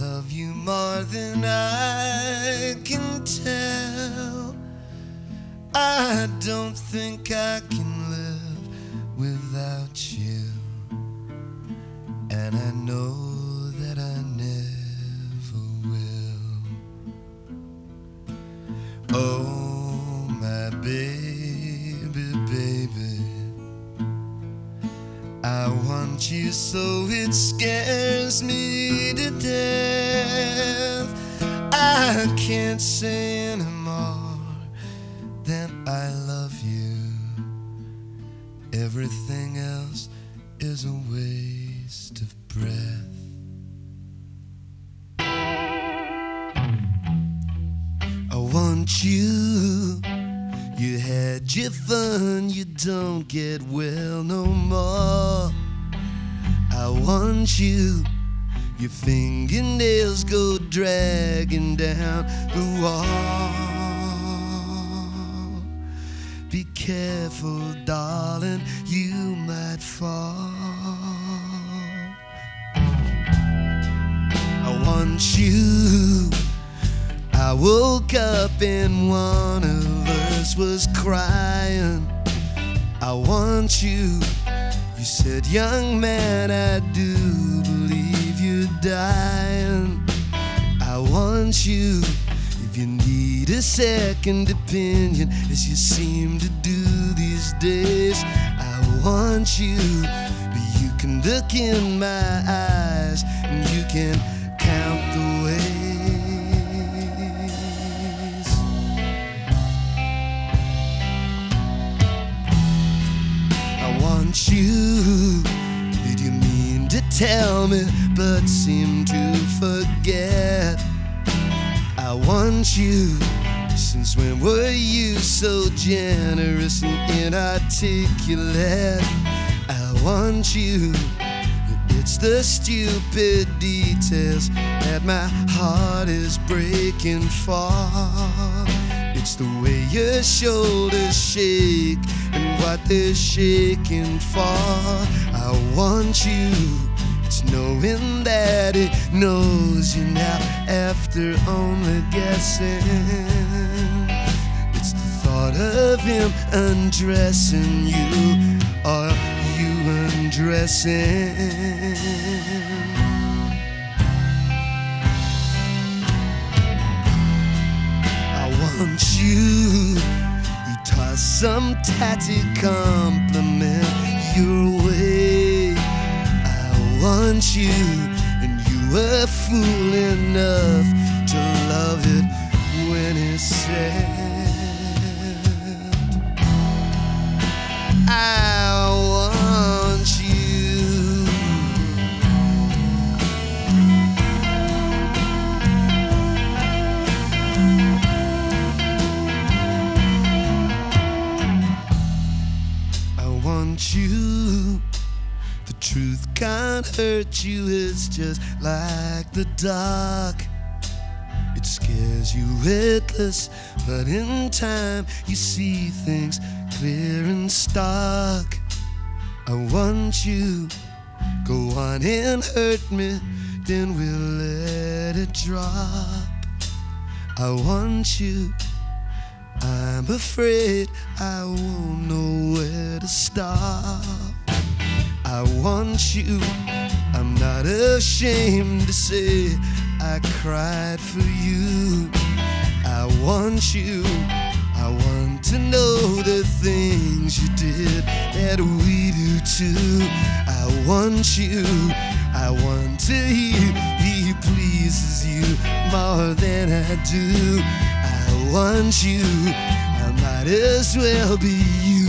love you more than I can tell. I don't think I can live without you. And I know that I never will. Oh, my baby, baby. I want you so it scares me to death. I can't say anymore than I love you. Everything else is a waste of breath. I want you. You had your fun, you don't get well no more. I want you. Your fingernails go dragging down the wall. Be careful, darling, you might fall. I want you. I woke up and one of us was crying. I want you. You said, Young man, I do dying. I want you. If you need a second opinion, as you seem to do these days, I want you. But you can look in my eyes and you can count the ways. I want you. Did you mean to tell me, but seem to forget? I want you. Since when were you so generous and inarticulate? I want you. It's the stupid details that my heart is breaking for. It's the way your shoulders shake and what they're shaking for. I want you. It's knowing that it knows you now after only guessing. It's the thought of him undressing you or you undressing. I want you. You toss some tatty compliment your way. Want you, and you were fool enough can't hurt you, it's just like the dark. It scares you witless, but in time you see things clear and stark. I want you. Go on and hurt me, then we'll let it drop. I want you. I'm afraid I won't know where to stop. I want you. I'm not ashamed to say I cried for you. I want you. I want to know the things you did that we do too. I want you. I want to hear he pleases you more than I do. I want you. I might as well be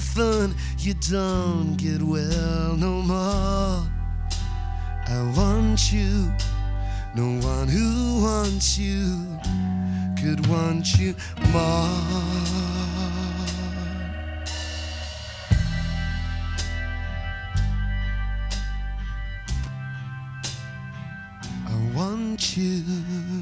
Fun, you don't get well no more. I want you. No one who wants you could want you more. I want you.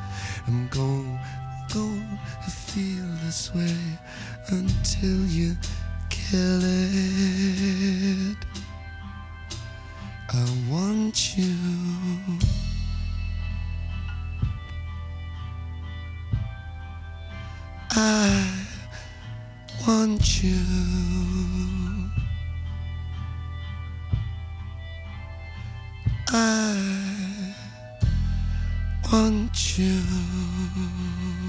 I'm to feel this way until you kill it. I want you. I want you. I want you.